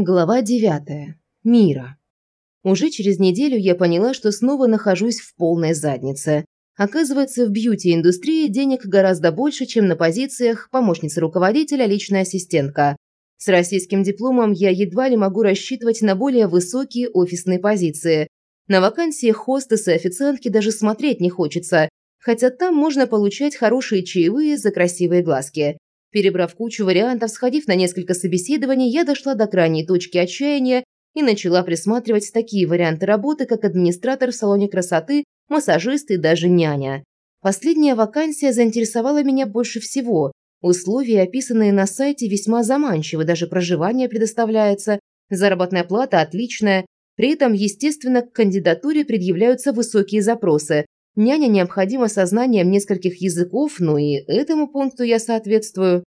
Глава 9. Мира. Уже через неделю я поняла, что снова нахожусь в полной заднице. Оказывается, в бьюти-индустрии денег гораздо больше, чем на позициях помощницы руководителя, личная ассистентка. С российским дипломом я едва ли могу рассчитывать на более высокие офисные позиции. На вакансии хостесы и официантки даже смотреть не хочется, хотя там можно получать хорошие чаевые за красивые глазки. Перебрав кучу вариантов, сходив на несколько собеседований, я дошла до крайней точки отчаяния и начала присматривать такие варианты работы, как администратор в салоне красоты, массажист и даже няня. Последняя вакансия заинтересовала меня больше всего. Условия, описанные на сайте, весьма заманчивы, даже проживание предоставляется, заработная плата отличная. При этом, естественно, к кандидатуре предъявляются высокие запросы, Няня необходимо со знанием нескольких языков, ну и этому пункту я соответствую.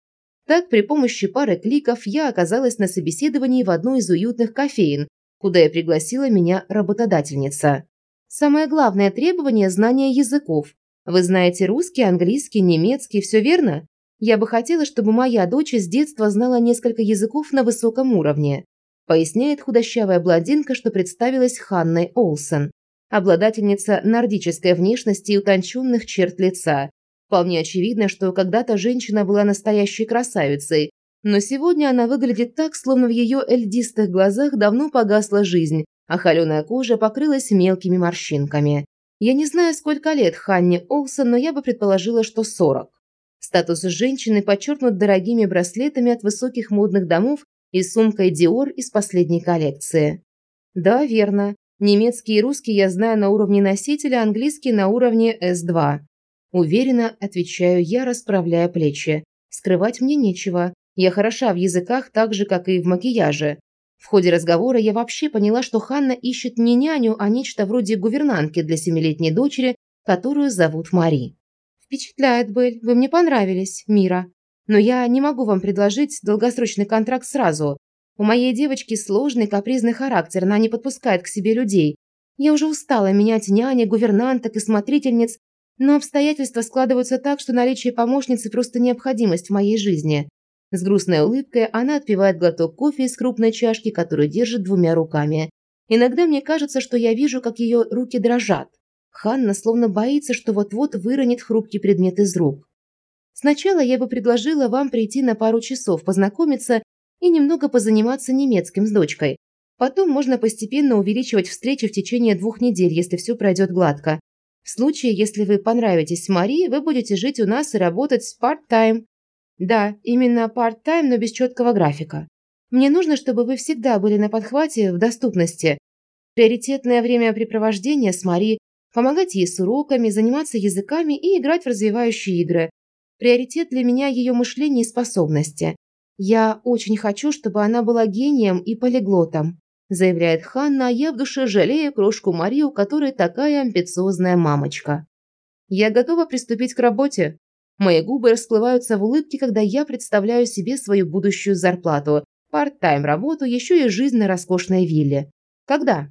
Так, при помощи пары кликов я оказалась на собеседовании в одной из уютных кофеин, куда и пригласила меня работодательница. Самое главное требование – знание языков. Вы знаете русский, английский, немецкий, все верно? Я бы хотела, чтобы моя дочь с детства знала несколько языков на высоком уровне. Поясняет худощавая блондинка, что представилась Ханной Олсен обладательница нордической внешности и утонченных черт лица. Вполне очевидно, что когда-то женщина была настоящей красавицей, но сегодня она выглядит так, словно в ее эльдистых глазах давно погасла жизнь, а холеная кожа покрылась мелкими морщинками. Я не знаю, сколько лет Ханне Олсон, но я бы предположила, что 40. Статус женщины подчеркнут дорогими браслетами от высоких модных домов и сумкой Dior из последней коллекции. Да, верно. Немецкий и русский я знаю на уровне носителя, английский на уровне S2. Уверенно отвечаю я, расправляя плечи. Скрывать мне нечего. Я хороша в языках так же, как и в макияже. В ходе разговора я вообще поняла, что Ханна ищет не няню, а нечто вроде гувернантки для семилетней дочери, которую зовут Мари. «Впечатляет, Белль. Вы мне понравились, Мира. Но я не могу вам предложить долгосрочный контракт сразу. У моей девочки сложный капризный характер, она не подпускает к себе людей. Я уже устала менять няни, гувернанток и смотрительниц, но обстоятельства складываются так, что наличие помощницы просто необходимость в моей жизни. С грустной улыбкой она отпивает глоток кофе из крупной чашки, которую держит двумя руками. Иногда мне кажется, что я вижу, как ее руки дрожат. Ханна словно боится, что вот-вот выронит хрупкий предмет из рук. Сначала я бы предложила вам прийти на пару часов, познакомиться и немного позаниматься немецким с дочкой. Потом можно постепенно увеличивать встречи в течение двух недель, если все пройдет гладко. В случае, если вы понравитесь Марии, вы будете жить у нас и работать part-time. Да, именно part-time, но без четкого графика. Мне нужно, чтобы вы всегда были на подхвате, в доступности. Приоритетное времяпрепровождение с Мари, помогать ей с уроками, заниматься языками и играть в развивающие игры. Приоритет для меня ее мышление и способности. «Я очень хочу, чтобы она была гением и полиглотом», заявляет Ханна, а я в душе жалею крошку Марию, которая такая амбициозная мамочка. «Я готова приступить к работе». Мои губы расплываются в улыбке, когда я представляю себе свою будущую зарплату, парт-тайм работу, еще и жизнь на роскошной вилле. Когда?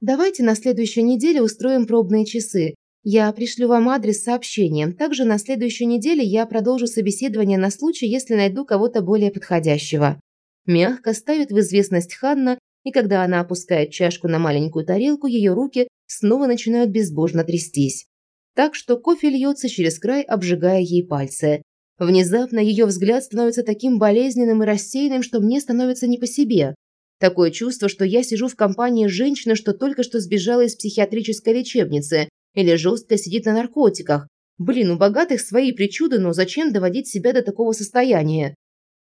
Давайте на следующей неделе устроим пробные часы. Я пришлю вам адрес сообщением. Также на следующей неделе я продолжу собеседование на случай, если найду кого-то более подходящего. Мягко ставит в известность Ханна, и когда она опускает чашку на маленькую тарелку, ее руки снова начинают безбожно трястись. Так что кофе льется через край, обжигая ей пальцы. Внезапно ее взгляд становится таким болезненным и рассеянным, что мне становится не по себе. Такое чувство, что я сижу в компании женщины, что только что сбежала из психиатрической лечебницы, или жестко сидит на наркотиках. Блин, у богатых свои причуды, но зачем доводить себя до такого состояния?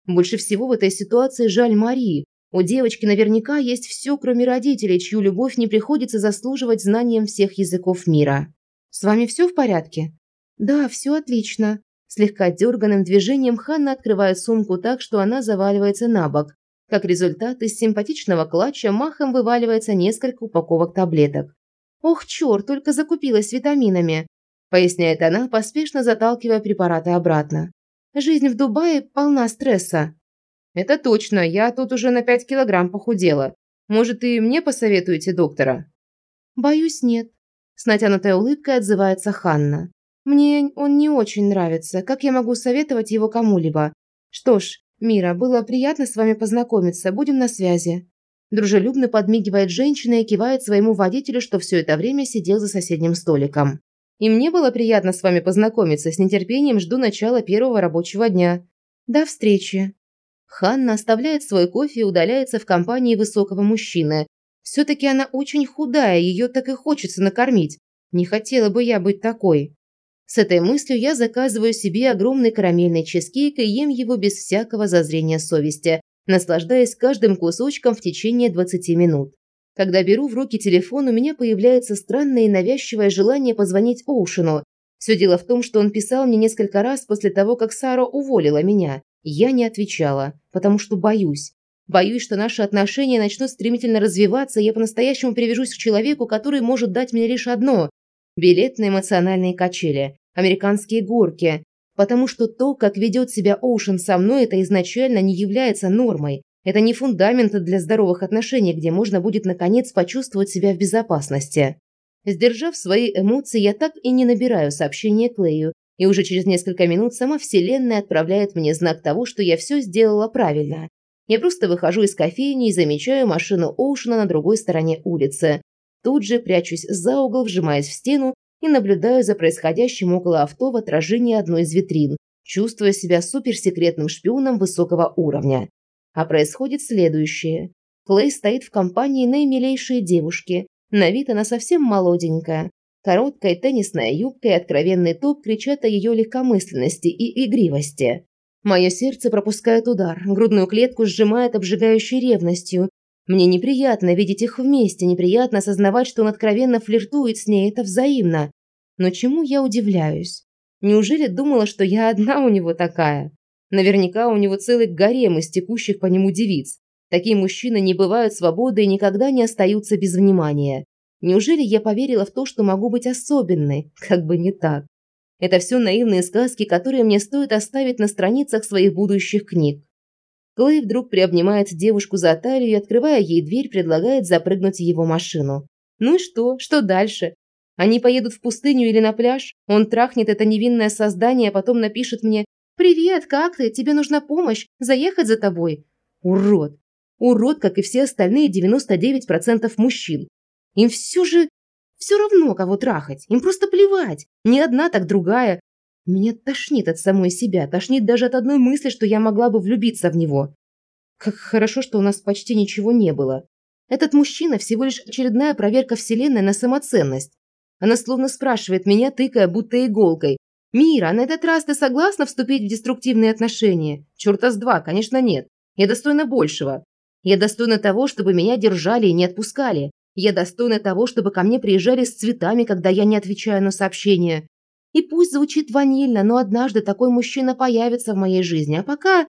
Больше всего в этой ситуации жаль Марии. У девочки наверняка есть все, кроме родителей, чью любовь не приходится заслуживать знанием всех языков мира. С вами все в порядке? Да, все отлично. Слегка дерганным движением Ханна открывает сумку так, что она заваливается на бок. Как результат, из симпатичного клатча махом вываливается несколько упаковок таблеток. «Ох, черт, только закупилась витаминами», – поясняет она, поспешно заталкивая препараты обратно. «Жизнь в Дубае полна стресса». «Это точно, я тут уже на пять килограмм похудела. Может, и мне посоветуете доктора?» «Боюсь, нет», – с натянутой улыбкой отзывается Ханна. «Мне он не очень нравится. Как я могу советовать его кому-либо? Что ж, Мира, было приятно с вами познакомиться. Будем на связи». Дружелюбно подмигивает женщина и кивает своему водителю, что все это время сидел за соседним столиком. И мне было приятно с вами познакомиться. С нетерпением жду начала первого рабочего дня. До встречи. Ханна оставляет свой кофе и удаляется в компании высокого мужчины. Все-таки она очень худая, ее так и хочется накормить. Не хотела бы я быть такой. С этой мыслью я заказываю себе огромный карамельный чизкейк и ем его без всякого зазрения совести, наслаждаясь каждым кусочком в течение 20 минут. Когда беру в руки телефон, у меня появляется странное и навязчивое желание позвонить Оушену. Все дело в том, что он писал мне несколько раз после того, как Сара уволила меня. Я не отвечала, потому что боюсь. Боюсь, что наши отношения начнут стремительно развиваться, и я по-настоящему привяжусь к человеку, который может дать мне лишь одно – билет на эмоциональные качели, американские горки, Потому что то, как ведет себя Оушен со мной, это изначально не является нормой. Это не фундамент для здоровых отношений, где можно будет наконец почувствовать себя в безопасности. Сдержав свои эмоции, я так и не набираю сообщение Клею, и уже через несколько минут сама Вселенная отправляет мне знак того, что я все сделала правильно. Я просто выхожу из кофейни и замечаю машину Оушена на другой стороне улицы. Тут же прячусь за угол, вжимаясь в стену и наблюдаю за происходящим около авто в отражении одной из витрин, чувствуя себя суперсекретным шпионом высокого уровня. А происходит следующее. Клей стоит в компании наимилейшей девушки. На вид она совсем молоденькая. Короткая теннисная юбка и откровенный топ кричат о ее легкомысленности и игривости. Мое сердце пропускает удар, грудную клетку сжимает обжигающей ревностью, мне неприятно видеть их вместе, неприятно осознавать, что он откровенно флиртует с ней, это взаимно. Но чему я удивляюсь? Неужели думала, что я одна у него такая? Наверняка у него целый гарем из текущих по нему девиц. Такие мужчины не бывают свободы и никогда не остаются без внимания. Неужели я поверила в то, что могу быть особенной? Как бы не так. Это все наивные сказки, которые мне стоит оставить на страницах своих будущих книг. Клей вдруг приобнимает девушку за талию и, открывая ей дверь, предлагает запрыгнуть в его машину. Ну и что? Что дальше? Они поедут в пустыню или на пляж? Он трахнет это невинное создание, а потом напишет мне «Привет, как ты? Тебе нужна помощь? Заехать за тобой?» Урод! Урод, как и все остальные 99% мужчин. Им все же... Все равно, кого трахать. Им просто плевать. Не одна, так другая. Меня тошнит от самой себя, тошнит даже от одной мысли, что я могла бы влюбиться в него. Как хорошо, что у нас почти ничего не было. Этот мужчина всего лишь очередная проверка Вселенной на самоценность. Она словно спрашивает меня, тыкая будто иголкой. «Мира, на этот раз ты согласна вступить в деструктивные отношения?» «Черта с два, конечно, нет. Я достойна большего. Я достойна того, чтобы меня держали и не отпускали. Я достойна того, чтобы ко мне приезжали с цветами, когда я не отвечаю на сообщения. И пусть звучит ванильно, но однажды такой мужчина появится в моей жизни, а пока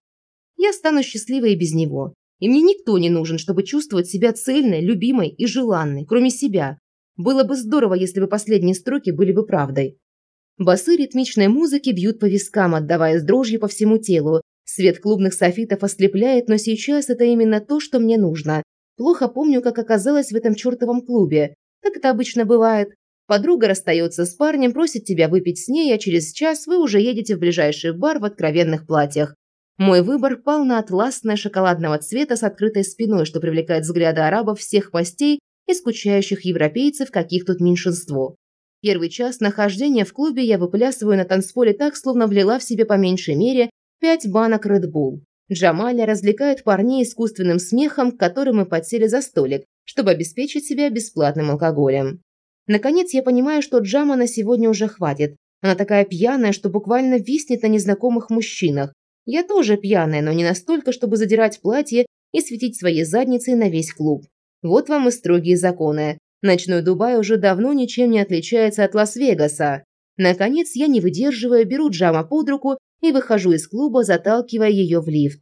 я стану счастливой и без него. И мне никто не нужен, чтобы чувствовать себя цельной, любимой и желанной, кроме себя. Было бы здорово, если бы последние строки были бы правдой. Басы ритмичной музыки бьют по вискам, отдавая с дрожью по всему телу. Свет клубных софитов ослепляет, но сейчас это именно то, что мне нужно. Плохо помню, как оказалось в этом чертовом клубе. Так это обычно бывает. Подруга расстается с парнем, просит тебя выпить с ней, а через час вы уже едете в ближайший бар в откровенных платьях. Мой выбор пал на атласное шоколадного цвета с открытой спиной, что привлекает взгляды арабов всех мастей и скучающих европейцев, каких тут меньшинство. Первый час нахождения в клубе я выплясываю на танцполе так, словно влила в себе по меньшей мере пять банок Red Bull. Джамаля развлекает парней искусственным смехом, к которым мы подсели за столик, чтобы обеспечить себя бесплатным алкоголем. Наконец я понимаю, что Джама на сегодня уже хватит. Она такая пьяная, что буквально виснет на незнакомых мужчинах. Я тоже пьяная, но не настолько, чтобы задирать платье и светить своей задницей на весь клуб. Вот вам и строгие законы. Ночной Дубай уже давно ничем не отличается от Лас-Вегаса. Наконец я не выдерживаю, беру Джама под руку и выхожу из клуба, заталкивая ее в лифт.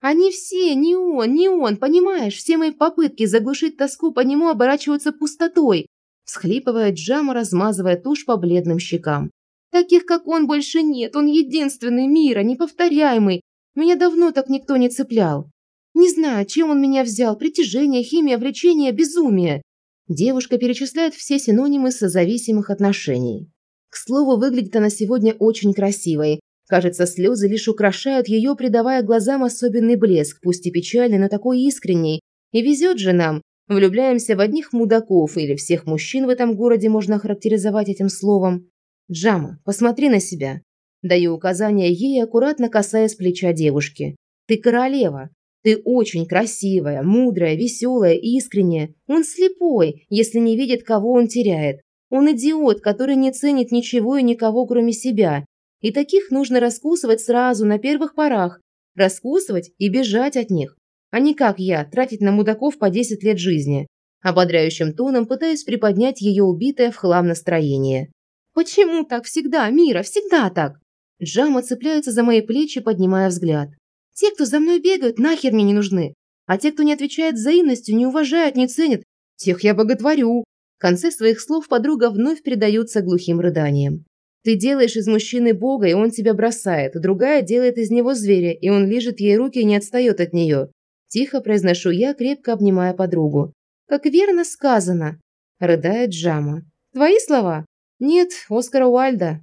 Они все, не он, не он, понимаешь, все мои попытки заглушить тоску по нему оборачиваются пустотой всхлипывая Джама, размазывая тушь по бледным щекам. «Таких, как он, больше нет. Он единственный мира, неповторяемый. Меня давно так никто не цеплял. Не знаю, чем он меня взял. Притяжение, химия, влечение, безумие». Девушка перечисляет все синонимы созависимых отношений. К слову, выглядит она сегодня очень красивой. Кажется, слезы лишь украшают ее, придавая глазам особенный блеск, пусть и печальный, но такой искренний, И везет же нам. Влюбляемся в одних мудаков, или всех мужчин в этом городе можно охарактеризовать этим словом. Джама, посмотри на себя. Даю указания ей, аккуратно касаясь плеча девушки. Ты королева. Ты очень красивая, мудрая, веселая, искренняя. Он слепой, если не видит, кого он теряет. Он идиот, который не ценит ничего и никого, кроме себя. И таких нужно раскусывать сразу, на первых порах. Раскусывать и бежать от них. А не как я, тратить на мудаков по 10 лет жизни. Ободряющим тоном пытаюсь приподнять ее убитое в хлам настроение. «Почему так всегда, Мира, всегда так?» Джама цепляется за мои плечи, поднимая взгляд. «Те, кто за мной бегают, нахер мне не нужны. А те, кто не отвечает взаимностью, не уважают, не ценят, тех я боготворю». В конце своих слов подруга вновь передается глухим рыданиям. Ты делаешь из мужчины бога, и он тебя бросает. Другая делает из него зверя, и он лижет ей руки и не отстает от нее. Тихо произношу я, крепко обнимая подругу. Как верно сказано. Рыдает Джама. Твои слова? Нет, Оскара Уальда.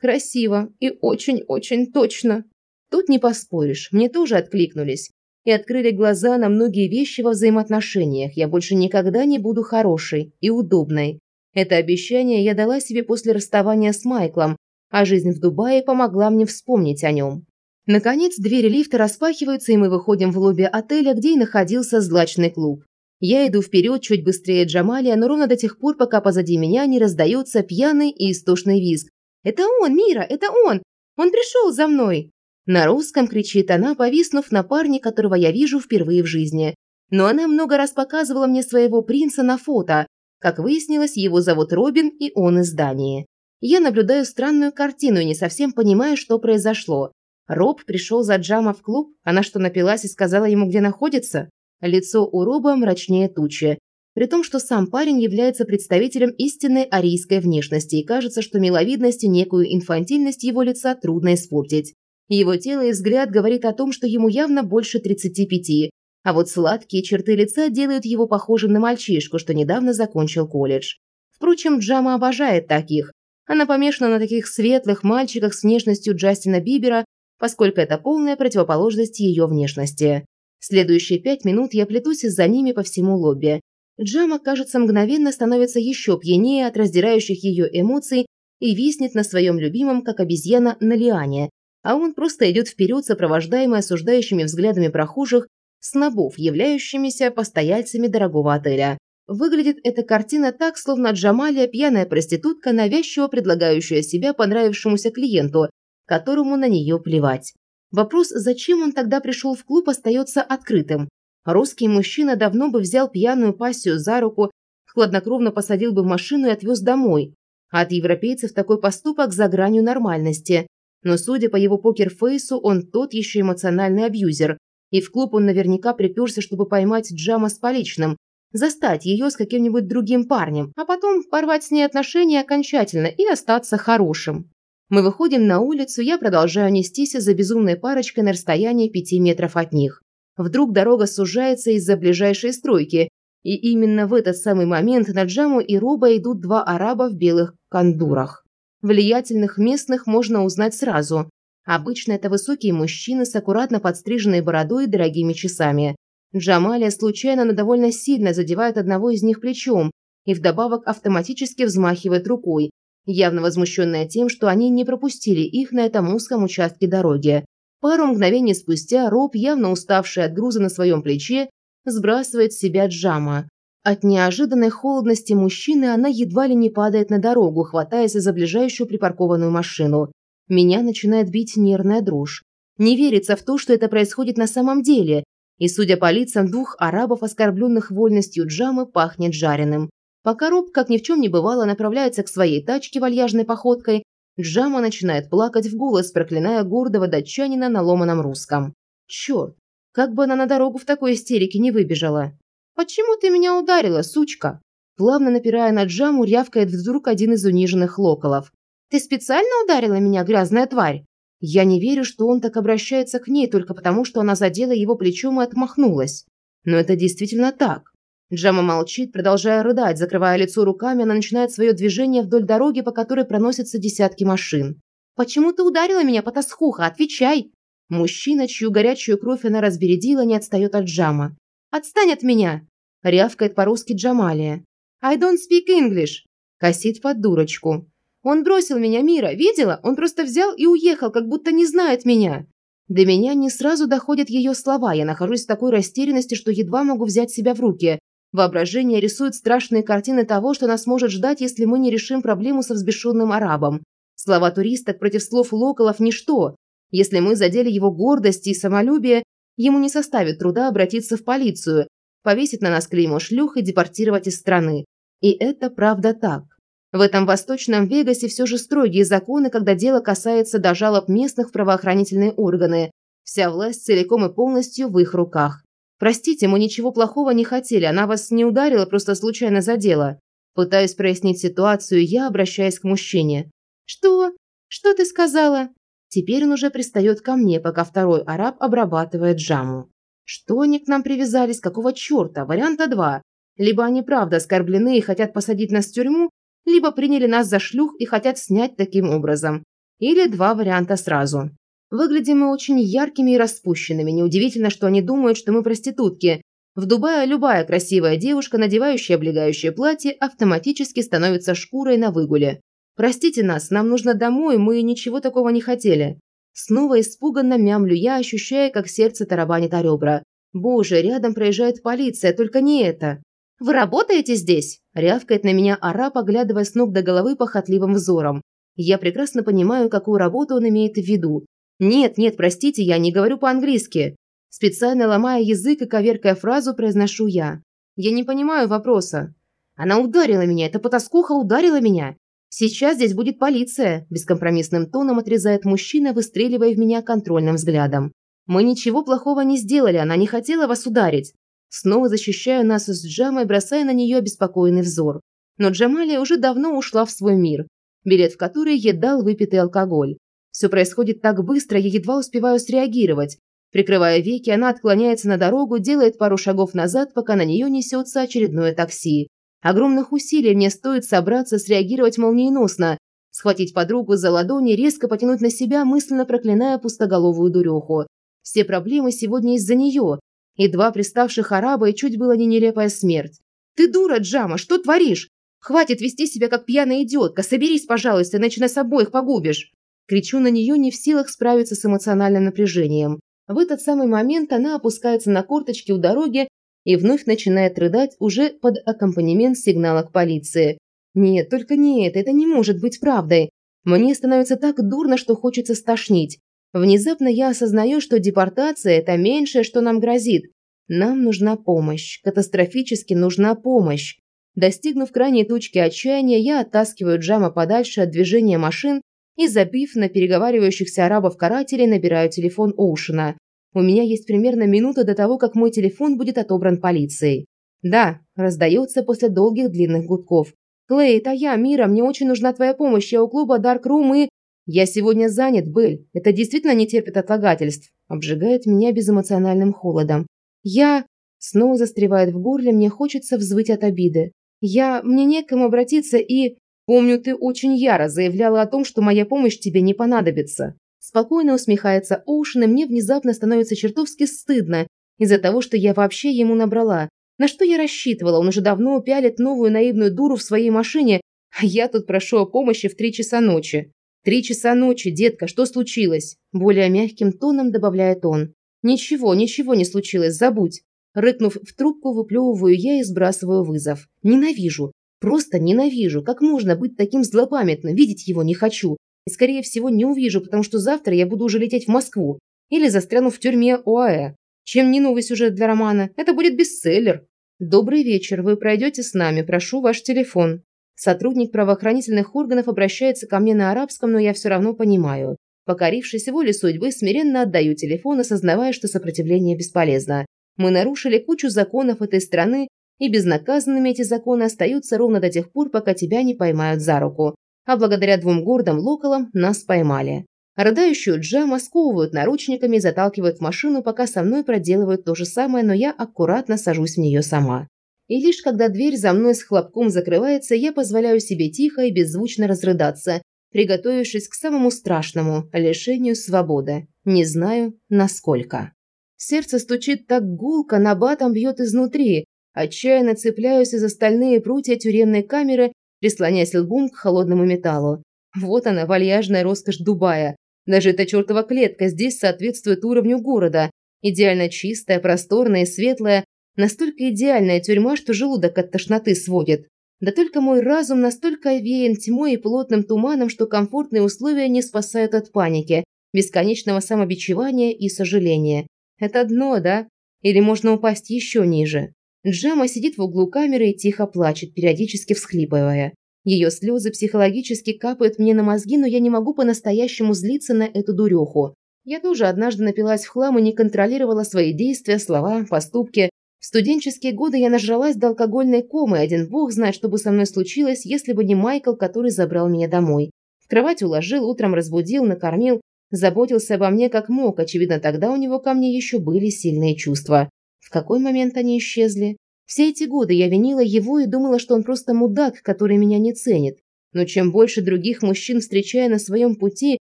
Красиво и очень-очень точно. Тут не поспоришь, мне тоже откликнулись. И открыли глаза на многие вещи во взаимоотношениях. Я больше никогда не буду хорошей и удобной. Это обещание я дала себе после расставания с Майклом, а жизнь в Дубае помогла мне вспомнить о нем. Наконец, двери лифта распахиваются, и мы выходим в лобби отеля, где и находился злачный клуб. Я иду вперед чуть быстрее Джамалия, но ровно до тех пор, пока позади меня не раздается пьяный и истошный визг. «Это он, Мира, это он! Он пришел за мной!» На русском кричит она, повиснув на парне, которого я вижу впервые в жизни. Но она много раз показывала мне своего принца на фото, как выяснилось, его зовут Робин, и он из Дании. Я наблюдаю странную картину и не совсем понимаю, что произошло. Роб пришел за Джама в клуб, она что, напилась и сказала ему, где находится? Лицо у Роба мрачнее тучи. При том, что сам парень является представителем истинной арийской внешности, и кажется, что миловидность и некую инфантильность его лица трудно испортить. Его тело и взгляд говорит о том, что ему явно больше 35, а вот сладкие черты лица делают его похожим на мальчишку, что недавно закончил колледж. Впрочем, Джама обожает таких. Она помешана на таких светлых мальчиках с внешностью Джастина Бибера, поскольку это полная противоположность ее внешности. Следующие пять минут я плетусь за ними по всему лобби. Джама, кажется, мгновенно становится еще пьянее от раздирающих ее эмоций и виснет на своем любимом, как обезьяна, на лиане, а он просто идет вперед, сопровождаемый осуждающими взглядами прохожих снобов, являющимися постояльцами дорогого отеля. Выглядит эта картина так, словно Джамалия – пьяная проститутка, навязчиво предлагающая себя понравившемуся клиенту, которому на нее плевать. Вопрос, зачем он тогда пришел в клуб, остается открытым. Русский мужчина давно бы взял пьяную пассию за руку, хладнокровно посадил бы в машину и отвез домой. А от европейцев такой поступок за гранью нормальности. Но судя по его покерфейсу, он тот еще эмоциональный абьюзер, и в клуб он наверняка приперся, чтобы поймать Джама с поличным, застать ее с каким-нибудь другим парнем, а потом порвать с ней отношения окончательно и остаться хорошим. Мы выходим на улицу, я продолжаю нестись за безумной парочкой на расстоянии пяти метров от них. Вдруг дорога сужается из-за ближайшей стройки, и именно в этот самый момент на Джаму и Роба идут два араба в белых кандурах. Влиятельных местных можно узнать сразу. Обычно это высокие мужчины с аккуратно подстриженной бородой и дорогими часами. Джамалия случайно, но довольно сильно задевает одного из них плечом и вдобавок автоматически взмахивает рукой, явно возмущенная тем, что они не пропустили их на этом узком участке дороги. Пару мгновений спустя Роб, явно уставший от груза на своем плече, сбрасывает с себя Джама. От неожиданной холодности мужчины она едва ли не падает на дорогу, хватаясь за ближайшую припаркованную машину. Меня начинает бить нервная дрожь. Не верится в то, что это происходит на самом деле. И, судя по лицам двух арабов, оскорбленных вольностью Джамы, пахнет жареным. Пока Роб, как ни в чем не бывало, направляется к своей тачке вальяжной походкой, Джама начинает плакать в голос, проклиная гордого датчанина на ломаном русском. Черт, как бы она на дорогу в такой истерике не выбежала. «Почему ты меня ударила, сучка?» Плавно напирая на Джаму, рявкает вдруг один из униженных локолов. Ты специально ударила меня, грязная тварь? Я не верю, что он так обращается к ней только потому, что она задела его плечом и отмахнулась. Но это действительно так. Джама молчит, продолжая рыдать, закрывая лицо руками, она начинает свое движение вдоль дороги, по которой проносятся десятки машин. «Почему ты ударила меня, потасхуха? Отвечай!» Мужчина, чью горячую кровь она разбередила, не отстает от Джама. Отстань от меня!» Рявкает по-русски Джамалия. «I don't speak English!» Косит под дурочку. «Он бросил меня, Мира, видела? Он просто взял и уехал, как будто не знает меня!» До меня не сразу доходят ее слова. Я нахожусь в такой растерянности, что едва могу взять себя в руки. Воображение рисует страшные картины того, что нас может ждать, если мы не решим проблему со взбешенным арабом. Слова туристок против слов локалов – ничто. Если мы задели его гордость и самолюбие, ему не составит труда обратиться в полицию, повесить на нас клеймо шлюх и депортировать из страны. И это правда так. В этом восточном Вегасе все же строгие законы, когда дело касается до жалоб местных правоохранительные органы. Вся власть целиком и полностью в их руках. Простите, мы ничего плохого не хотели, она вас не ударила, просто случайно задела. Пытаюсь прояснить ситуацию, я обращаюсь к мужчине. Что? Что ты сказала? Теперь он уже пристает ко мне, пока второй араб обрабатывает джаму. Что они к нам привязались? Какого черта? Варианта два. Либо они правда оскорблены и хотят посадить нас в тюрьму, либо приняли нас за шлюх и хотят снять таким образом. Или два варианта сразу. Выглядим мы очень яркими и распущенными. Неудивительно, что они думают, что мы проститутки. В Дубае любая красивая девушка, надевающая облегающее платье, автоматически становится шкурой на выгуле. Простите нас, нам нужно домой, мы ничего такого не хотели. Снова испуганно мямлю я, ощущая, как сердце тарабанит о ребра. Боже, рядом проезжает полиция, только не это. «Вы работаете здесь?» – рявкает на меня араб, оглядывая с ног до головы похотливым взором. Я прекрасно понимаю, какую работу он имеет в виду. «Нет, нет, простите, я не говорю по-английски». Специально ломая язык и коверкая фразу, произношу я. «Я не понимаю вопроса». «Она ударила меня, эта потаскуха ударила меня. Сейчас здесь будет полиция», – бескомпромиссным тоном отрезает мужчина, выстреливая в меня контрольным взглядом. «Мы ничего плохого не сделали, она не хотела вас ударить». Снова защищаю нас с Джамой, бросая на нее беспокойный взор. Но Джамалия уже давно ушла в свой мир, билет в который ей дал выпитый алкоголь. Все происходит так быстро, я едва успеваю среагировать. Прикрывая веки, она отклоняется на дорогу, делает пару шагов назад, пока на нее несется очередное такси. Огромных усилий мне стоит собраться, среагировать молниеносно, схватить подругу за ладони, резко потянуть на себя, мысленно проклиная пустоголовую дуреху. Все проблемы сегодня из-за нее. И два приставших араба, и чуть было не нелепая смерть. «Ты дура, Джама, что творишь? Хватит вести себя как пьяная идиотка, соберись, пожалуйста, иначе нас обоих погубишь!» Кричу на нее, не в силах справиться с эмоциональным напряжением. В этот самый момент она опускается на корточки у дороги и вновь начинает рыдать уже под аккомпанемент сигнала к полиции. Нет, только не это, это не может быть правдой. Мне становится так дурно, что хочется стошнить. Внезапно я осознаю, что депортация – это меньшее, что нам грозит. Нам нужна помощь, катастрофически нужна помощь. Достигнув крайней точки отчаяния, я оттаскиваю Джама подальше от движения машин и, забив на переговаривающихся арабов-карателей, набираю телефон Оушена. У меня есть примерно минута до того, как мой телефон будет отобран полицией. «Да», – раздается после долгих длинных гудков. «Клей, это я, Мира, мне очень нужна твоя помощь, я у клуба Dark Room и...» «Я сегодня занят, Бель, это действительно не терпит отлагательств», – обжигает меня безэмоциональным холодом. «Я...» – снова застревает в горле, мне хочется взвыть от обиды. «Я... мне некому обратиться и...» Помню, ты очень яро заявляла о том, что моя помощь тебе не понадобится. Спокойно усмехается Оушен, и мне внезапно становится чертовски стыдно из-за того, что я вообще ему набрала. На что я рассчитывала? Он уже давно пялит новую наивную дуру в своей машине, а я тут прошу о помощи в три часа ночи. «Три часа ночи, детка, что случилось?» Более мягким тоном добавляет он. «Ничего, ничего не случилось, забудь». Рыкнув в трубку, выплевываю я и сбрасываю вызов. Ненавижу. Просто ненавижу. Как можно быть таким злопамятным? Видеть его не хочу. И, скорее всего, не увижу, потому что завтра я буду уже лететь в Москву. Или застряну в тюрьме ОАЭ. Чем не новый сюжет для романа? Это будет бестселлер. Добрый вечер. Вы пройдете с нами. Прошу ваш телефон. Сотрудник правоохранительных органов обращается ко мне на арабском, но я все равно понимаю. Покорившись воле судьбы, смиренно отдаю телефон, осознавая, что сопротивление бесполезно. Мы нарушили кучу законов этой страны, и безнаказанными эти законы остаются ровно до тех пор, пока тебя не поймают за руку. А благодаря двум гордым локалам нас поймали. Рыдающую Джема сковывают наручниками и заталкивают в машину, пока со мной проделывают то же самое, но я аккуратно сажусь в нее сама. И лишь когда дверь за мной с хлопком закрывается, я позволяю себе тихо и беззвучно разрыдаться, приготовившись к самому страшному – лишению свободы. Не знаю, насколько. Сердце стучит так гулко, набатом бьет изнутри. Отчаянно цепляюсь за стальные прутья тюремной камеры, прислоняясь лбом к холодному металлу. Вот она, вальяжная роскошь Дубая. Даже эта чертова клетка здесь соответствует уровню города. Идеально чистая, просторная и светлая. Настолько идеальная тюрьма, что желудок от тошноты сводит. Да только мой разум настолько овеян тьмой и плотным туманом, что комфортные условия не спасают от паники, бесконечного самобичевания и сожаления. Это дно, да? Или можно упасть еще ниже? Джама сидит в углу камеры и тихо плачет, периодически всхлипывая. Ее слезы психологически капают мне на мозги, но я не могу по-настоящему злиться на эту дуреху. Я тоже однажды напилась в хлам и не контролировала свои действия, слова, поступки. В студенческие годы я нажралась до алкогольной комы, один бог знает, что бы со мной случилось, если бы не Майкл, который забрал меня домой. В кровать уложил, утром разбудил, накормил, заботился обо мне как мог, очевидно, тогда у него ко мне еще были сильные чувства. В какой момент они исчезли? Все эти годы я винила его и думала, что он просто мудак, который меня не ценит. Но чем больше других мужчин встречаю на своем пути,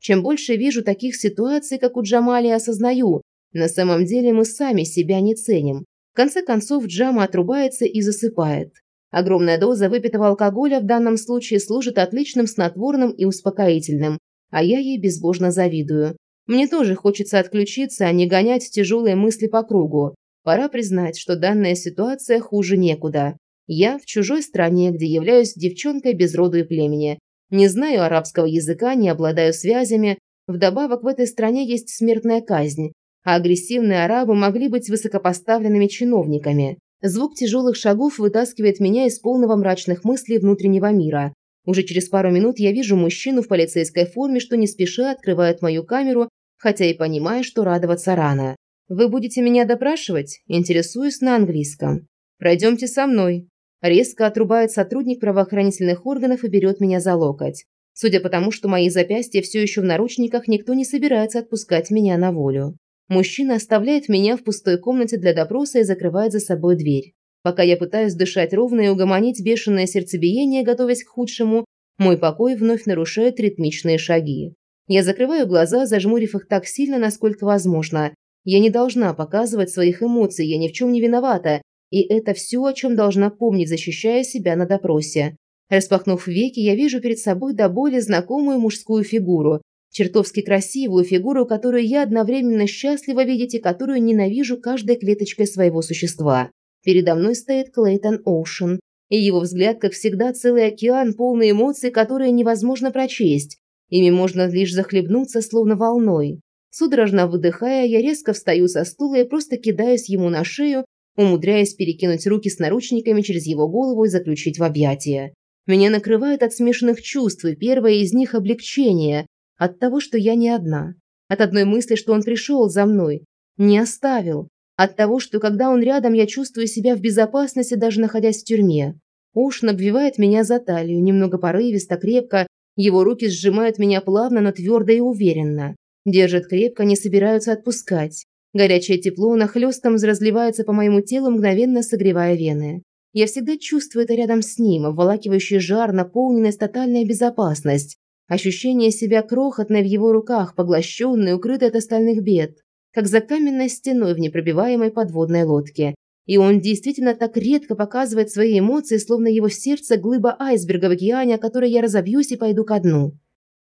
чем больше вижу таких ситуаций, как у Джамали, осознаю, на самом деле мы сами себя не ценим. В конце концов, Джама отрубается и засыпает. Огромная доза выпитого алкоголя в данном случае служит отличным снотворным и успокоительным, а я ей безбожно завидую. Мне тоже хочется отключиться, а не гонять тяжелые мысли по кругу. Пора признать, что данная ситуация хуже некуда. Я в чужой стране, где являюсь девчонкой без роду и племени. Не знаю арабского языка, не обладаю связями. Вдобавок в этой стране есть смертная казнь. А агрессивные арабы могли быть высокопоставленными чиновниками. Звук тяжелых шагов вытаскивает меня из полного мрачных мыслей внутреннего мира. Уже через пару минут я вижу мужчину в полицейской форме, что не спеша открывает мою камеру, хотя и понимая, что радоваться рано. «Вы будете меня допрашивать?» Интересуюсь на английском. «Пройдемте со мной». Резко отрубает сотрудник правоохранительных органов и берет меня за локоть. Судя по тому, что мои запястья все еще в наручниках, никто не собирается отпускать меня на волю. Мужчина оставляет меня в пустой комнате для допроса и закрывает за собой дверь. Пока я пытаюсь дышать ровно и угомонить бешеное сердцебиение, готовясь к худшему, мой покой вновь нарушают ритмичные шаги. Я закрываю глаза, зажмурив их так сильно, насколько возможно, я не должна показывать своих эмоций, я ни в чем не виновата. И это все, о чем должна помнить, защищая себя на допросе. Распахнув веки, я вижу перед собой до боли знакомую мужскую фигуру. Чертовски красивую фигуру, которую я одновременно счастлива видеть и которую ненавижу каждой клеточкой своего существа. Передо мной стоит Клейтон Оушен. И его взгляд, как всегда, целый океан, полный эмоций, которые невозможно прочесть. Ими можно лишь захлебнуться, словно волной. Судорожно выдыхая, я резко встаю со стула и просто кидаюсь ему на шею, умудряясь перекинуть руки с наручниками через его голову и заключить в объятия. Меня накрывает от смешанных чувств, и первое из них – облегчение. От того, что я не одна. От одной мысли, что он пришел за мной. Не оставил. От того, что когда он рядом, я чувствую себя в безопасности, даже находясь в тюрьме. Ушн обвивает меня за талию, немного порывисто, крепко. Его руки сжимают меня плавно, но твердо и уверенно. Держат крепко, не собираются отпускать. Горячее тепло нахлёстом разливается по моему телу, мгновенно согревая вены. Я всегда чувствую это рядом с ним, обволакивающий жар, наполненность, тотальная безопасность. Ощущение себя крохотной в его руках, поглощенной, укрытой от остальных бед. Как за каменной стеной в непробиваемой подводной лодке. И он действительно так редко показывает свои эмоции, словно его сердце – глыба айсберга в океане, о которой я разобьюсь и пойду ко дну.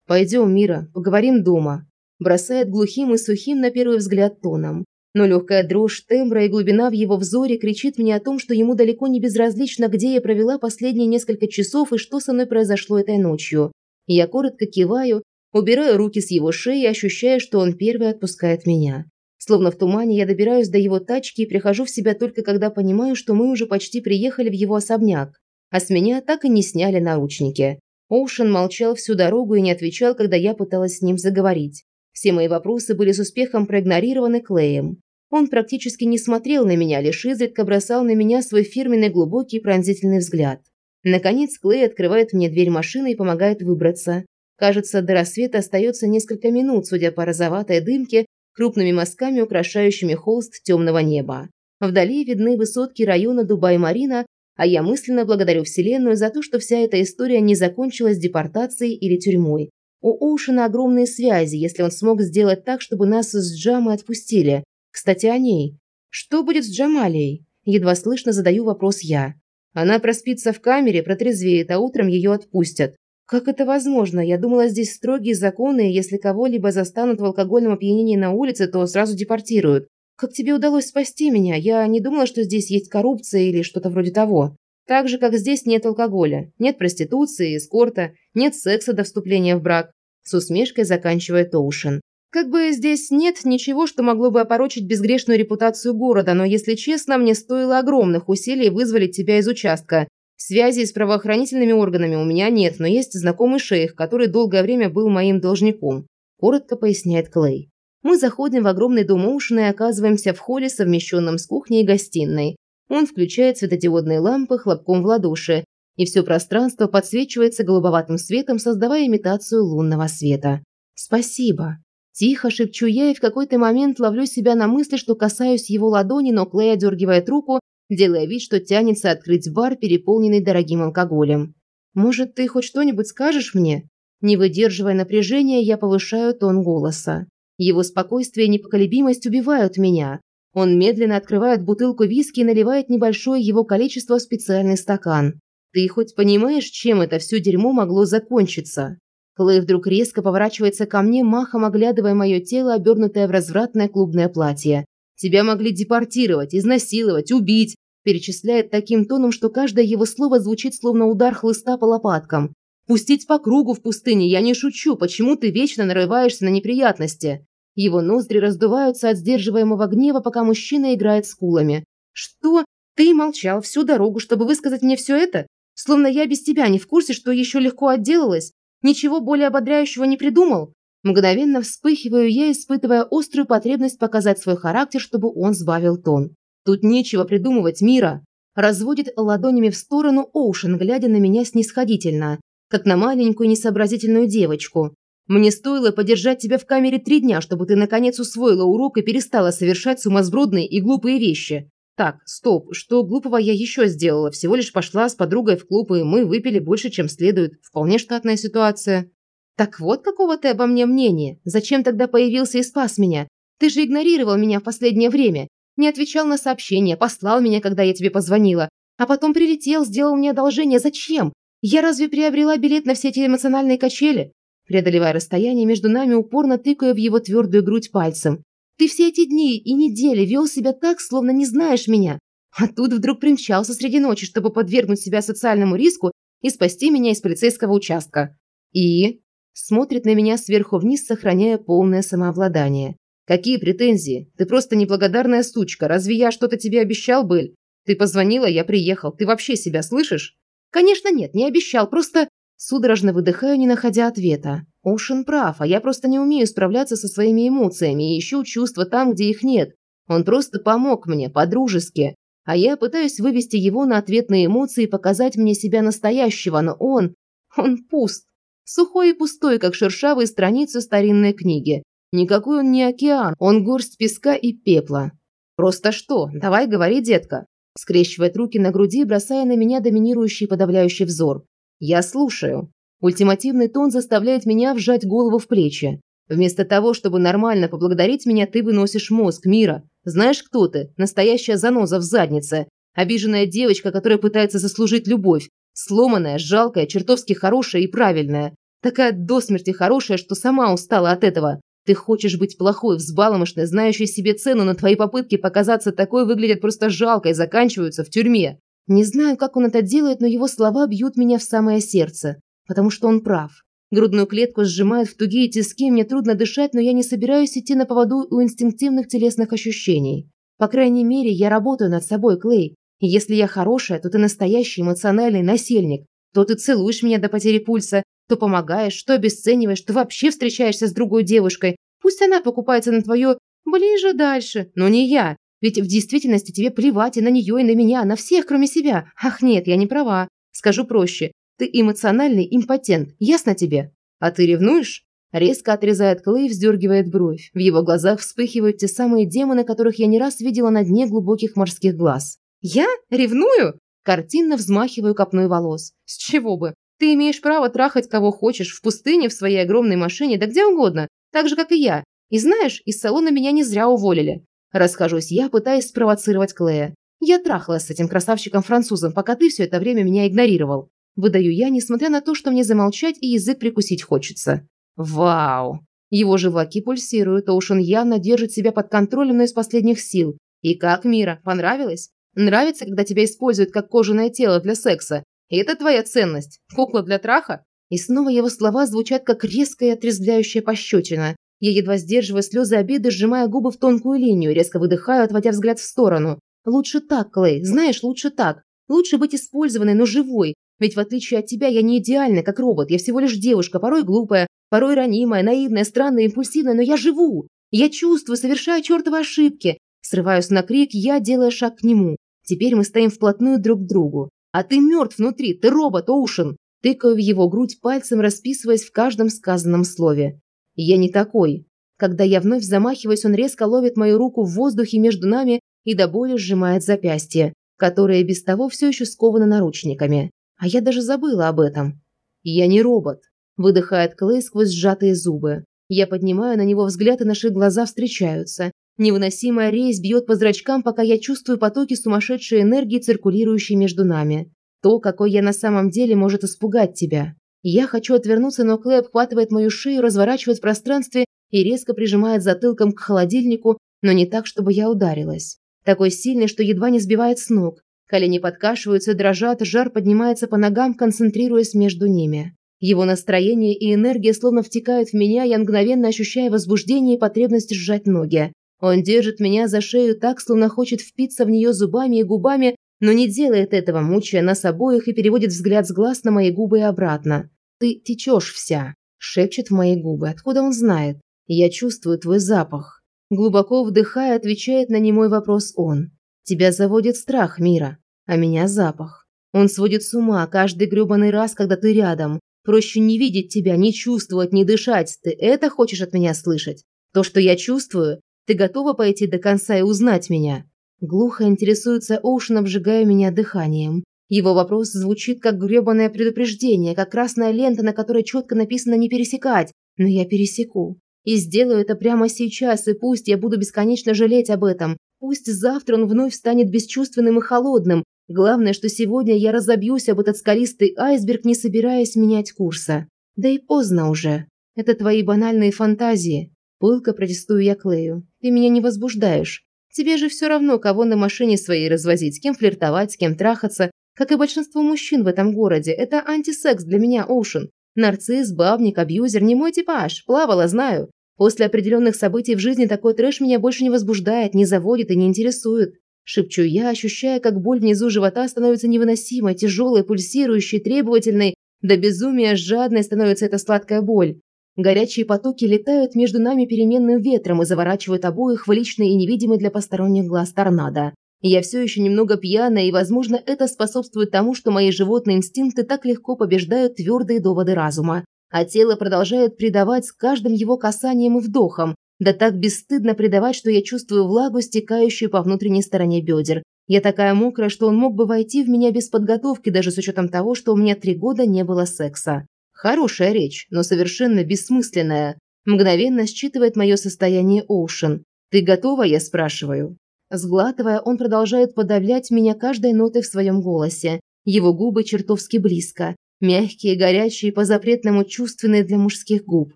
«Пойдем, Мира, поговорим дома», бросает глухим и сухим на первый взгляд тоном. Но легкая дрожь тембра и глубина в его взоре кричит мне о том, что ему далеко не безразлично, где я провела последние несколько часов и что со мной произошло этой ночью. Я коротко киваю, убираю руки с его шеи, ощущая, что он первый отпускает меня. Словно в тумане я добираюсь до его тачки и прихожу в себя только когда понимаю, что мы уже почти приехали в его особняк. А с меня так и не сняли наручники. Оушен молчал всю дорогу и не отвечал, когда я пыталась с ним заговорить. Все мои вопросы были с успехом проигнорированы Клеем. Он практически не смотрел на меня, лишь изредка бросал на меня свой фирменный глубокий пронзительный взгляд. Наконец Клей открывает мне дверь машины и помогает выбраться. Кажется, до рассвета остается несколько минут, судя по розоватой дымке, крупными мазками, украшающими холст темного неба. Вдали видны высотки района Дубай-Марина, а я мысленно благодарю Вселенную за то, что вся эта история не закончилась депортацией или тюрьмой, у Оушена огромные связи, если он смог сделать так, чтобы нас с Джамой отпустили. Кстати, о ней. Что будет с Джамалией? Едва слышно задаю вопрос я. Она проспится в камере, протрезвеет, а утром ее отпустят. Как это возможно? Я думала, здесь строгие законы, и если кого-либо застанут в алкогольном опьянении на улице, то сразу депортируют. Как тебе удалось спасти меня? Я не думала, что здесь есть коррупция или что-то вроде того. Так же, как здесь нет алкоголя, нет проституции, эскорта, нет секса до вступления в брак. С усмешкой заканчивает Оушен. Как бы здесь нет ничего, что могло бы опорочить безгрешную репутацию города, но, если честно, мне стоило огромных усилий вызволить тебя из участка. Связи с правоохранительными органами у меня нет, но есть знакомый шейх, который долгое время был моим должником. Коротко поясняет Клей. Мы заходим в огромный дом Оушена и оказываемся в холле, совмещенном с кухней и гостиной. Он включает светодиодные лампы хлопком в ладоши, и все пространство подсвечивается голубоватым светом, создавая имитацию лунного света. «Спасибо». Тихо шепчу я и в какой-то момент ловлю себя на мысли, что касаюсь его ладони, но Клей одергивает руку, делая вид, что тянется открыть бар, переполненный дорогим алкоголем. «Может, ты хоть что-нибудь скажешь мне?» Не выдерживая напряжения, я повышаю тон голоса. Его спокойствие и непоколебимость убивают меня. Он медленно открывает бутылку виски и наливает небольшое его количество в специальный стакан. Ты хоть понимаешь, чем это все дерьмо могло закончиться? Клей вдруг резко поворачивается ко мне, махом оглядывая мое тело, обернутое в развратное клубное платье. Тебя могли депортировать, изнасиловать, убить, перечисляет таким тоном, что каждое его слово звучит словно удар хлыста по лопаткам. Пустить по кругу в пустыне, я не шучу, почему ты вечно нарываешься на неприятности? Его ноздри раздуваются от сдерживаемого гнева, пока мужчина играет с кулами. Что? Ты молчал всю дорогу, чтобы высказать мне все это? Словно я без тебя не в курсе, что еще легко отделалась? Ничего более ободряющего не придумал? Мгновенно вспыхиваю я, испытывая острую потребность показать свой характер, чтобы он сбавил тон. Тут нечего придумывать, Мира. Разводит ладонями в сторону Оушен, глядя на меня снисходительно, как на маленькую несообразительную девочку. Мне стоило подержать тебя в камере три дня, чтобы ты наконец усвоила урок и перестала совершать сумасбродные и глупые вещи. Так, стоп, что глупого я еще сделала? Всего лишь пошла с подругой в клуб, и мы выпили больше, чем следует. Вполне штатная ситуация. Так вот какого ты обо мне мнения? Зачем тогда появился и спас меня? Ты же игнорировал меня в последнее время. Не отвечал на сообщения, послал меня, когда я тебе позвонила. А потом прилетел, сделал мне одолжение. Зачем? Я разве приобрела билет на все эти эмоциональные качели? Преодолевая расстояние между нами, упорно тыкая в его твердую грудь пальцем. Ты все эти дни и недели вел себя так, словно не знаешь меня. А тут вдруг примчался среди ночи, чтобы подвергнуть себя социальному риску и спасти меня из полицейского участка. И... Смотрит на меня сверху вниз, сохраняя полное самообладание. Какие претензии? Ты просто неблагодарная сучка. Разве я что-то тебе обещал, Быль? Ты позвонила, я приехал. Ты вообще себя слышишь? Конечно нет, не обещал. Просто судорожно выдыхаю, не находя ответа. Оушен прав, а я просто не умею справляться со своими эмоциями и ищу чувства там, где их нет. Он просто помог мне, по-дружески. А я пытаюсь вывести его на ответные эмоции и показать мне себя настоящего, но он... Он пуст. Сухой и пустой, как шершавые страницы старинной книги. Никакой он не океан, он горсть песка и пепла. Просто что? Давай говори, детка. Скрещивает руки на груди, бросая на меня доминирующий подавляющий взор. Я слушаю. Ультимативный тон заставляет меня вжать голову в плечи. Вместо того, чтобы нормально поблагодарить меня, ты выносишь мозг мира. Знаешь, кто ты? Настоящая заноза в заднице. Обиженная девочка, которая пытается заслужить любовь. Сломанная, жалкая, чертовски хорошая и правильная. Такая до смерти хорошая, что сама устала от этого. Ты хочешь быть плохой, взбаломошной, знающей себе цену, но твои попытки показаться такой выглядят просто жалко и заканчиваются в тюрьме. Не знаю, как он это делает, но его слова бьют меня в самое сердце потому что он прав. Грудную клетку сжимают в тугие тиски, мне трудно дышать, но я не собираюсь идти на поводу у инстинктивных телесных ощущений. По крайней мере, я работаю над собой, Клей. И если я хорошая, то ты настоящий эмоциональный насильник. То ты целуешь меня до потери пульса, то помогаешь, то обесцениваешь, то вообще встречаешься с другой девушкой. Пусть она покупается на твое ближе дальше, но не я. Ведь в действительности тебе плевать и на нее, и на меня, на всех, кроме себя. Ах нет, я не права. Скажу проще. Ты эмоциональный импотент, ясно тебе? А ты ревнуешь?» Резко отрезает Клей, вздергивает бровь. В его глазах вспыхивают те самые демоны, которых я не раз видела на дне глубоких морских глаз. «Я? Ревную?» Картинно взмахиваю копной волос. «С чего бы? Ты имеешь право трахать кого хочешь, в пустыне, в своей огромной машине, да где угодно, так же, как и я. И знаешь, из салона меня не зря уволили. Расхожусь я, пытаясь спровоцировать Клея. Я трахалась с этим красавчиком-французом, пока ты все это время меня игнорировал. Выдаю я, несмотря на то, что мне замолчать и язык прикусить хочется. Вау! Его живаки пульсируют, а уж он явно держит себя под контролем, но из последних сил. И как, Мира, понравилось? Нравится, когда тебя используют как кожаное тело для секса? И это твоя ценность? Кукла для траха? И снова его слова звучат как резкая отрезвляющая пощечина. Я едва сдерживая слезы обиды, сжимая губы в тонкую линию, резко выдыхаю, отводя взгляд в сторону. Лучше так, Клей, знаешь, лучше так. Лучше быть использованной, но живой. Ведь в отличие от тебя, я не идеальна, как робот. Я всего лишь девушка, порой глупая, порой ранимая, наивная, странная, импульсивная, но я живу. Я чувствую, совершаю чертовы ошибки. Срываюсь на крик, я делаю шаг к нему. Теперь мы стоим вплотную друг к другу. А ты мертв внутри, ты робот, Оушен. Тыкаю в его грудь пальцем, расписываясь в каждом сказанном слове. Я не такой. Когда я вновь замахиваюсь, он резко ловит мою руку в воздухе между нами и до боли сжимает запястье, которое без того все еще сковано наручниками. А я даже забыла об этом. Я не робот. Выдыхает Клей сквозь сжатые зубы. Я поднимаю на него взгляд, и наши глаза встречаются. Невыносимая резь бьет по зрачкам, пока я чувствую потоки сумасшедшей энергии, циркулирующей между нами. То, какой я на самом деле, может испугать тебя. Я хочу отвернуться, но Клей обхватывает мою шею, разворачивает в пространстве и резко прижимает затылком к холодильнику, но не так, чтобы я ударилась. Такой сильный, что едва не сбивает с ног. Колени подкашиваются, дрожат, жар поднимается по ногам, концентрируясь между ними. Его настроение и энергия словно втекают в меня, я мгновенно ощущаю возбуждение и потребность сжать ноги. Он держит меня за шею так, словно хочет впиться в нее зубами и губами, но не делает этого, мучая нас обоих и переводит взгляд с глаз на мои губы и обратно. «Ты течешь вся», – шепчет в мои губы. Откуда он знает? Я чувствую твой запах. Глубоко вдыхая, отвечает на немой вопрос он. Тебя заводит страх, Мира, а меня запах. Он сводит с ума каждый грёбаный раз, когда ты рядом. Проще не видеть тебя, не чувствовать, не дышать. Ты это хочешь от меня слышать? То, что я чувствую, ты готова пойти до конца и узнать меня?» Глухо интересуется Оушен, обжигая меня дыханием. Его вопрос звучит как грёбаное предупреждение, как красная лента, на которой четко написано «не пересекать». Но я пересеку. И сделаю это прямо сейчас, и пусть я буду бесконечно жалеть об этом. Пусть завтра он вновь станет бесчувственным и холодным. Главное, что сегодня я разобьюсь об этот скалистый айсберг, не собираясь менять курса. Да и поздно уже. Это твои банальные фантазии. Пылко протестую я Клею. Ты меня не возбуждаешь. Тебе же все равно, кого на машине своей развозить, с кем флиртовать, с кем трахаться. Как и большинство мужчин в этом городе, это антисекс для меня, Оушен. Нарцисс, бабник, абьюзер – не мой типаж. Плавала, знаю. После определенных событий в жизни такой трэш меня больше не возбуждает, не заводит и не интересует. Шепчу я, ощущая, как боль внизу живота становится невыносимой, тяжелой, пульсирующей, требовательной. До безумия жадной становится эта сладкая боль. Горячие потоки летают между нами переменным ветром и заворачивают обоих в личный и невидимый для посторонних глаз торнадо. Я все еще немного пьяная, и, возможно, это способствует тому, что мои животные инстинкты так легко побеждают твердые доводы разума, а тело продолжает предавать с каждым его касанием и вдохом, да так бесстыдно предавать, что я чувствую влагу, стекающую по внутренней стороне бедер. Я такая мокрая, что он мог бы войти в меня без подготовки, даже с учетом того, что у меня три года не было секса. Хорошая речь, но совершенно бессмысленная. Мгновенно считывает мое состояние Оушен. «Ты готова?» – я спрашиваю. Сглатывая, он продолжает подавлять меня каждой нотой в своем голосе. Его губы чертовски близко. Мягкие, горячие, по-запретному чувственные для мужских губ.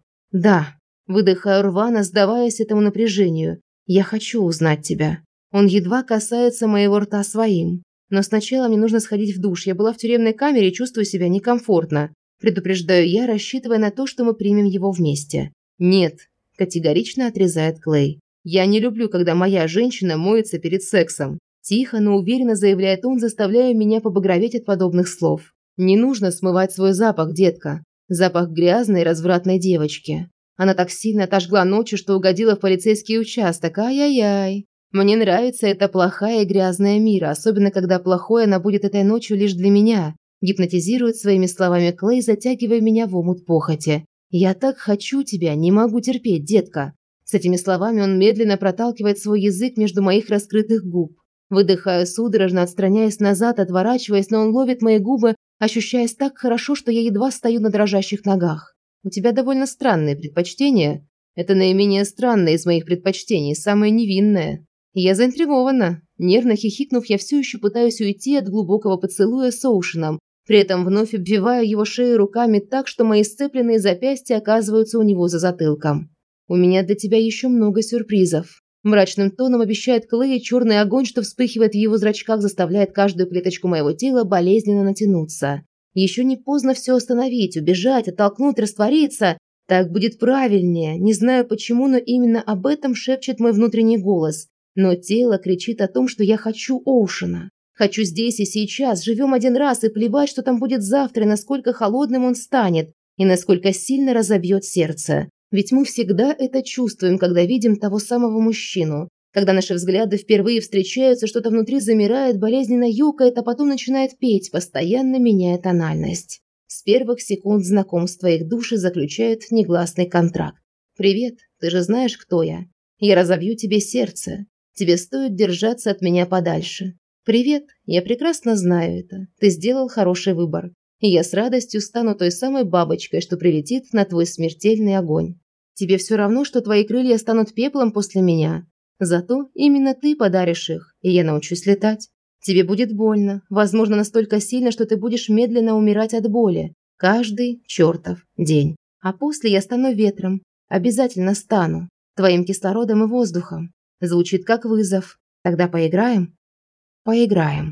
«Да». Выдыхаю рвано, сдаваясь этому напряжению. «Я хочу узнать тебя». Он едва касается моего рта своим. Но сначала мне нужно сходить в душ. Я была в тюремной камере и чувствую себя некомфортно. Предупреждаю я, рассчитывая на то, что мы примем его вместе. «Нет», – категорично отрезает Клей. «Я не люблю, когда моя женщина моется перед сексом». Тихо, но уверенно заявляет он, заставляя меня побагроветь от подобных слов. «Не нужно смывать свой запах, детка. Запах грязной, развратной девочки. Она так сильно отожгла ночью, что угодила в полицейский участок. Ай-яй-яй. Мне нравится эта плохая и грязная мира, особенно когда плохое она будет этой ночью лишь для меня. Гипнотизирует своими словами Клей, затягивая меня в омут похоти. «Я так хочу тебя, не могу терпеть, детка». С этими словами он медленно проталкивает свой язык между моих раскрытых губ. Выдыхаю судорожно, отстраняясь назад, отворачиваясь, но он ловит мои губы, ощущаясь так хорошо, что я едва стою на дрожащих ногах. «У тебя довольно странные предпочтения». «Это наименее странное из моих предпочтений, самое невинное». Я заинтригована. Нервно хихикнув, я все еще пытаюсь уйти от глубокого поцелуя с Оушеном, при этом вновь обвиваю его шею руками так, что мои сцепленные запястья оказываются у него за затылком. «У меня для тебя еще много сюрпризов». Мрачным тоном обещает Клей, черный огонь, что вспыхивает в его зрачках, заставляет каждую клеточку моего тела болезненно натянуться. Еще не поздно все остановить, убежать, оттолкнуть, раствориться. Так будет правильнее. Не знаю почему, но именно об этом шепчет мой внутренний голос. Но тело кричит о том, что я хочу Оушена. Хочу здесь и сейчас, живем один раз и плевать, что там будет завтра, и насколько холодным он станет, и насколько сильно разобьет сердце. Ведь мы всегда это чувствуем, когда видим того самого мужчину. Когда наши взгляды впервые встречаются, что-то внутри замирает, болезненно юкает, а потом начинает петь, постоянно меняя тональность. С первых секунд знакомства их души заключают негласный контракт. «Привет, ты же знаешь, кто я. Я разобью тебе сердце. Тебе стоит держаться от меня подальше. Привет, я прекрасно знаю это. Ты сделал хороший выбор. И я с радостью стану той самой бабочкой, что прилетит на твой смертельный огонь. Тебе все равно, что твои крылья станут пеплом после меня. Зато именно ты подаришь их, и я научусь летать. Тебе будет больно, возможно, настолько сильно, что ты будешь медленно умирать от боли. Каждый чертов день. А после я стану ветром. Обязательно стану. Твоим кислородом и воздухом. Звучит как вызов. Тогда поиграем? Поиграем.